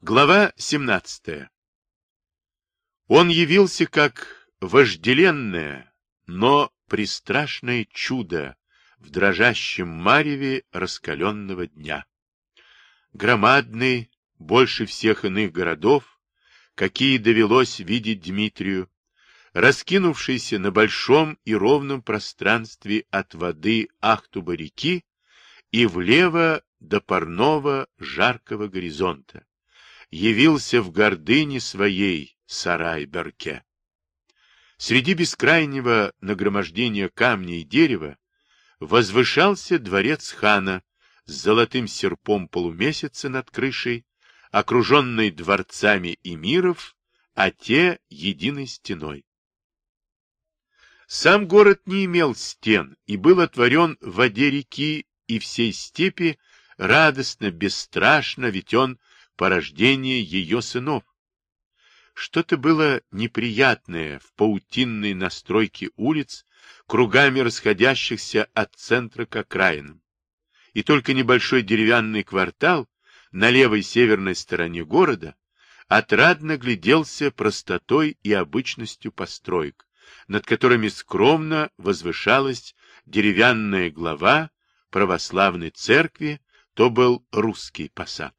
Глава 17. Он явился как вожделенное, но пристрашное чудо в дрожащем мареве раскаленного дня. Громадный, больше всех иных городов, какие довелось видеть Дмитрию, раскинувшийся на большом и ровном пространстве от воды Ахтуба реки и влево до парного жаркого горизонта явился в гордыне своей сарай-берке. Среди бескрайнего нагромождения камня и дерева возвышался дворец хана с золотым серпом полумесяца над крышей, окруженный дворцами эмиров, а те единой стеной. Сам город не имел стен и был отворен в воде реки и всей степи радостно, бесстрашно, ведь он порождение ее сынов. Что-то было неприятное в паутинной настройке улиц, кругами расходящихся от центра к окраинам. И только небольшой деревянный квартал на левой северной стороне города отрадно гляделся простотой и обычностью построек, над которыми скромно возвышалась деревянная глава православной церкви, то был русский посад.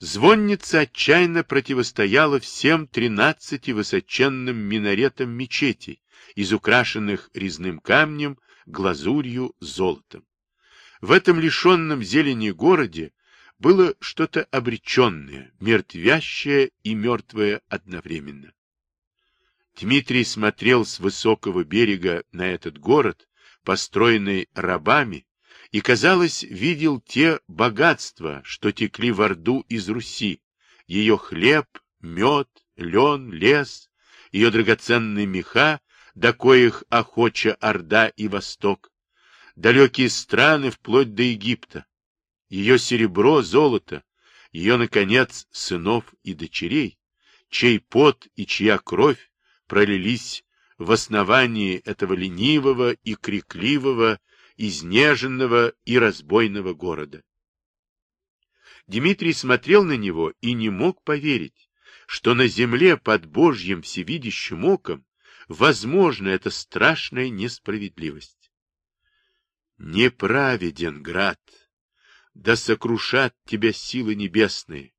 Звонница отчаянно противостояла всем тринадцати высоченным минаретам мечетей, изукрашенных резным камнем, глазурью, золотом. В этом лишенном зелени городе было что-то обреченное, мертвящее и мертвое одновременно. Дмитрий смотрел с высокого берега на этот город, построенный рабами, и, казалось, видел те богатства, что текли в Орду из Руси, ее хлеб, мед, лен, лес, ее драгоценные меха, до коих охоча Орда и Восток, далекие страны вплоть до Египта, ее серебро, золото, ее, наконец, сынов и дочерей, чей пот и чья кровь пролились в основании этого ленивого и крикливого изнеженного и разбойного города. Дмитрий смотрел на него и не мог поверить, что на земле под Божьим всевидящим оком возможна эта страшная несправедливость. Неправеден град, да сокрушат тебя силы небесные,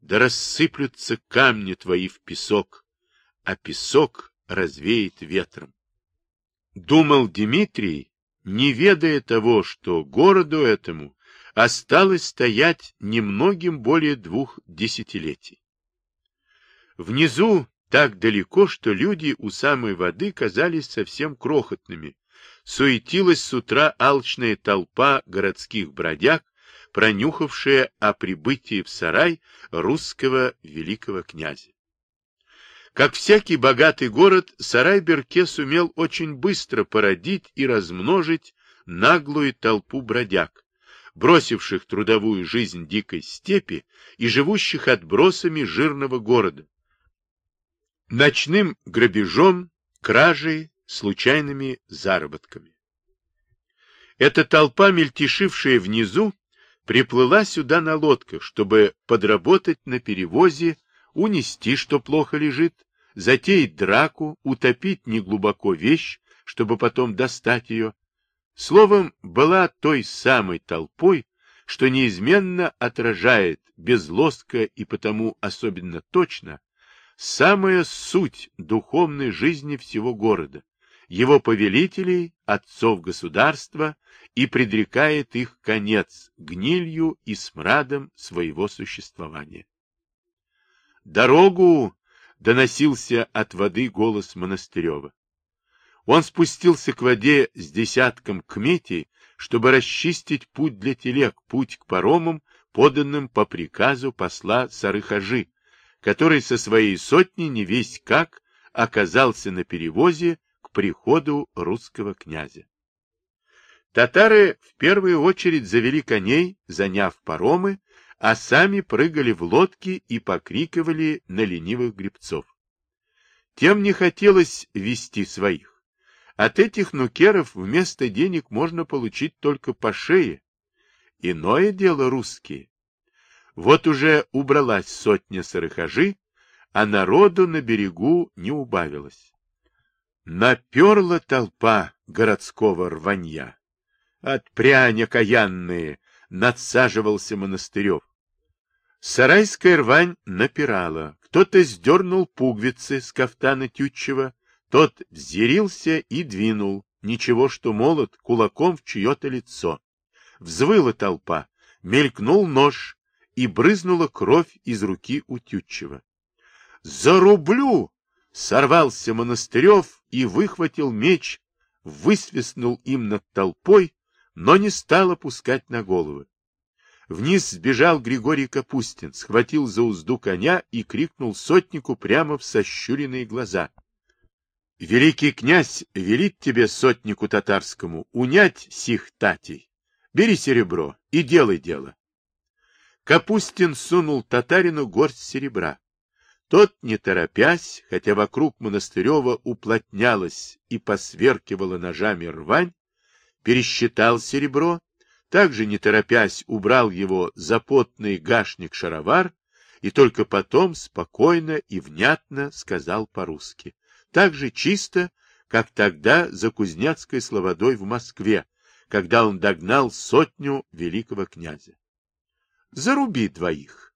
да рассыплются камни твои в песок, а песок развеет ветром. Думал Дмитрий, не ведая того, что городу этому осталось стоять немногим более двух десятилетий. Внизу так далеко, что люди у самой воды казались совсем крохотными. Суетилась с утра алчная толпа городских бродяг, пронюхавшая о прибытии в сарай русского великого князя. Как всякий богатый город, Сарай-Берке сумел очень быстро породить и размножить наглую толпу бродяг, бросивших трудовую жизнь дикой степи и живущих отбросами жирного города, ночным грабежом, кражей, случайными заработками. Эта толпа, мельтешившая внизу, приплыла сюда на лодках, чтобы подработать на перевозе унести, что плохо лежит, затеять драку, утопить неглубоко вещь, чтобы потом достать ее. Словом, была той самой толпой, что неизменно отражает, безлостко и потому особенно точно, самая суть духовной жизни всего города, его повелителей, отцов государства, и предрекает их конец гнилью и смрадом своего существования. «Дорогу!» — доносился от воды голос Монастырева. Он спустился к воде с десятком кметей, чтобы расчистить путь для телег, путь к паромам, поданным по приказу посла Сарыхажи, который со своей сотней не весь как оказался на перевозе к приходу русского князя. Татары в первую очередь завели коней, заняв паромы, а сами прыгали в лодки и покрикивали на ленивых гребцов. Тем не хотелось вести своих. От этих нукеров вместо денег можно получить только по шее. Иное дело русские. Вот уже убралась сотня сорохожи, а народу на берегу не убавилось. Наперла толпа городского рванья. Отпрянь окаянные, надсаживался Монастырев. Сарайская рвань напирала. Кто-то сдернул пуговицы с кафтана Тютчева, тот взъярился и двинул, ничего что молот, кулаком в чье-то лицо. Взвыла толпа, мелькнул нож, и брызнула кровь из руки у Тютчева. «Зарублю!» — сорвался Монастырев и выхватил меч, высвистнул им над толпой, но не стал опускать на головы. Вниз сбежал Григорий Капустин, схватил за узду коня и крикнул сотнику прямо в сощуренные глаза. Великий князь велит тебе, сотнику татарскому, унять сих татей. Бери серебро и делай дело. Капустин сунул татарину горсть серебра. Тот, не торопясь, хотя вокруг Монастырева уплотнялась и посверкивала ножами рвань, пересчитал серебро, также не торопясь убрал его за потный гашник-шаровар и только потом спокойно и внятно сказал по-русски так же чисто, как тогда за Кузнецкой слободой в Москве, когда он догнал сотню великого князя. Заруби двоих.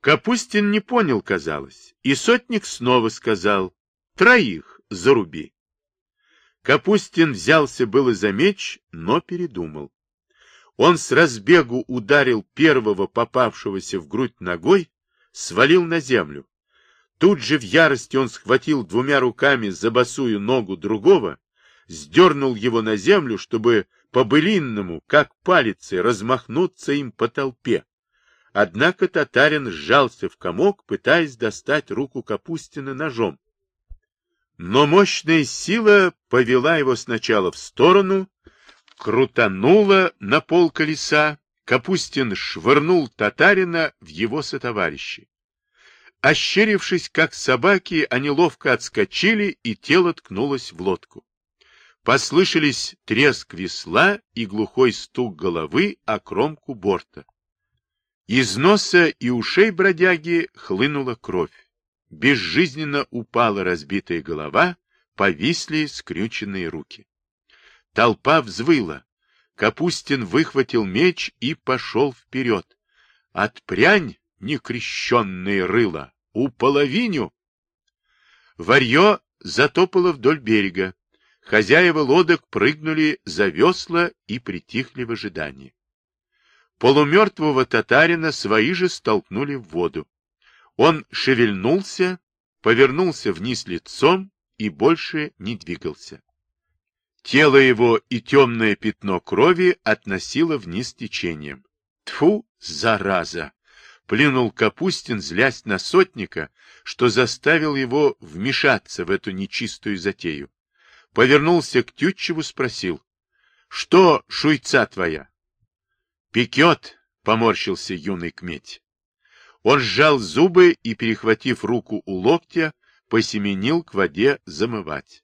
Капустин не понял, казалось, и сотник снова сказал, троих заруби. Капустин взялся было за меч, но передумал. Он с разбегу ударил первого попавшегося в грудь ногой, свалил на землю, Тут же в ярости он схватил двумя руками за босую ногу другого, сдернул его на землю, чтобы по-былинному, как палицей, размахнуться им по толпе. Однако татарин сжался в комок, пытаясь достать руку Капустина ножом. Но мощная сила повела его сначала в сторону, крутанула на пол колеса, Капустин швырнул татарина в его сотоварищей. Ощерившись, как собаки, они ловко отскочили, и тело ткнулось в лодку. Послышались треск весла и глухой стук головы о кромку борта. Из носа и ушей бродяги хлынула кровь. Безжизненно упала разбитая голова, повисли скрюченные руки. Толпа взвыла. Капустин выхватил меч и пошел вперед. «Отпрянь, некрещенные рыла!» Уполовиню. Варье затопало вдоль берега. Хозяева лодок прыгнули за весла и притихли в ожидании. Полумертвого татарина свои же столкнули в воду. Он шевельнулся, повернулся вниз лицом и больше не двигался. Тело его и темное пятно крови относило вниз течением. Тфу, зараза! плюнул Капустин, злясь на сотника, что заставил его вмешаться в эту нечистую затею. Повернулся к Тютчеву, спросил. — Что, шуйца твоя? — Пекет, — поморщился юный кметь. Он сжал зубы и, перехватив руку у локтя, посеменил к воде замывать.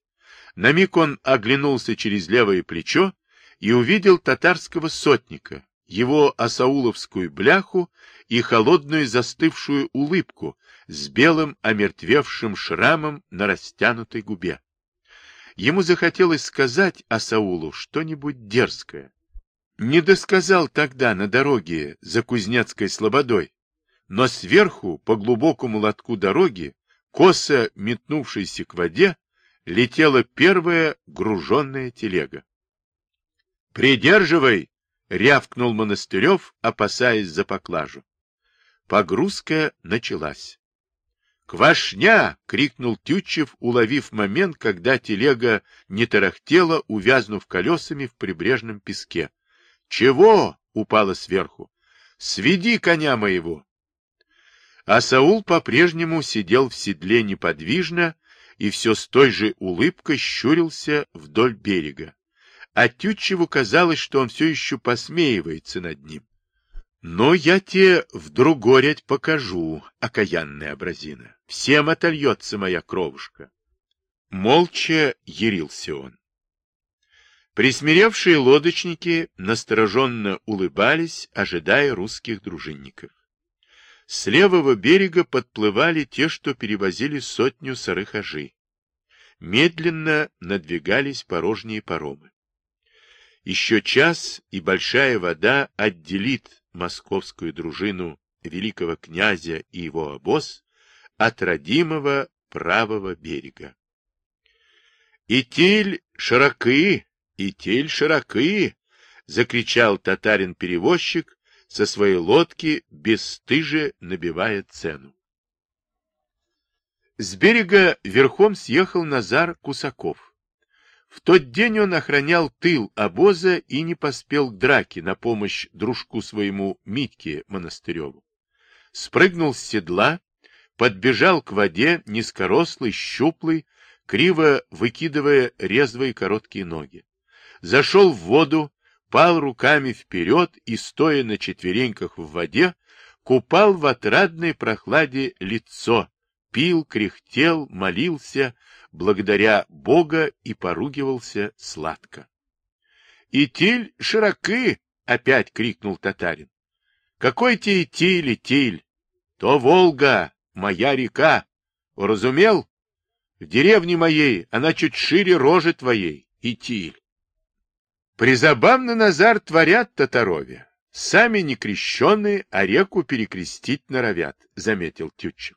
На миг он оглянулся через левое плечо и увидел татарского сотника, его асауловскую бляху и холодную застывшую улыбку с белым омертвевшим шрамом на растянутой губе. Ему захотелось сказать Асаулу что-нибудь дерзкое. Не досказал тогда на дороге за Кузнецкой слободой, но сверху, по глубокому лотку дороги, косо метнувшейся к воде, летела первая груженная телега. «Придерживай!» — рявкнул Монастырев, опасаясь за поклажу. Погрузка началась. «Квашня!» — крикнул Тютчев, уловив момент, когда телега не тарахтела, увязнув колесами в прибрежном песке. «Чего?» — упала сверху. «Сведи коня моего!» А Саул по-прежнему сидел в седле неподвижно и все с той же улыбкой щурился вдоль берега а Тютчеву казалось, что он все еще посмеивается над ним. Но я тебе в другорять покажу, окаянная образина. Всем отольется моя кровушка. Молча ярился он. Присмиревшие лодочники настороженно улыбались, ожидая русских дружинников. С левого берега подплывали те, что перевозили сотню сарыхажи. Медленно надвигались порожние паромы. Еще час, и большая вода отделит московскую дружину великого князя и его обоз от родимого правого берега. «Итиль широки, итиль широки!» — закричал татарин-перевозчик со своей лодки, бесстыже набивая цену. С берега верхом съехал Назар Кусаков. В тот день он охранял тыл обоза и не поспел к драке на помощь дружку своему Митьке Монастыреву. Спрыгнул с седла, подбежал к воде, низкорослый, щуплый, криво выкидывая резвые короткие ноги. Зашел в воду, пал руками вперед и, стоя на четвереньках в воде, купал в отрадной прохладе лицо, пил, кряхтел, молился, благодаря Бога и поругивался сладко. — Итиль широки! — опять крикнул татарин. — Какой тебе Итиль, Итиль? То Волга, моя река. Уразумел? В деревне моей она чуть шире рожи твоей, Итиль. Призабавно Назар творят татарове. Сами не крещенные, а реку перекрестить норовят, — заметил Тютчев.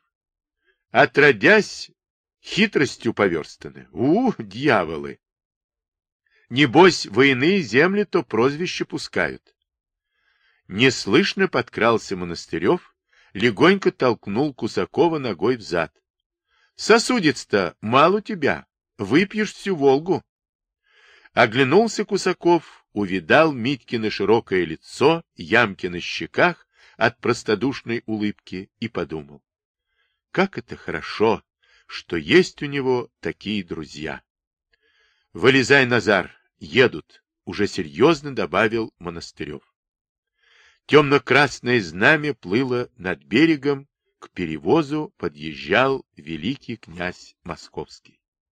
Отродясь, хитростью поверстаны. У, дьяволы! Небось, воины земли то прозвище пускают. Неслышно подкрался Монастырев, легонько толкнул Кусакова ногой взад. Сосудец-то мало тебя, выпьешь всю Волгу. Оглянулся Кусаков, увидал Митькино широкое лицо, ямки на щеках от простодушной улыбки и подумал. Как это хорошо, что есть у него такие друзья. Вылезай, Назар, едут, уже серьезно добавил Монастырев. Темно-красное знамя плыло над берегом, к перевозу подъезжал великий князь Московский.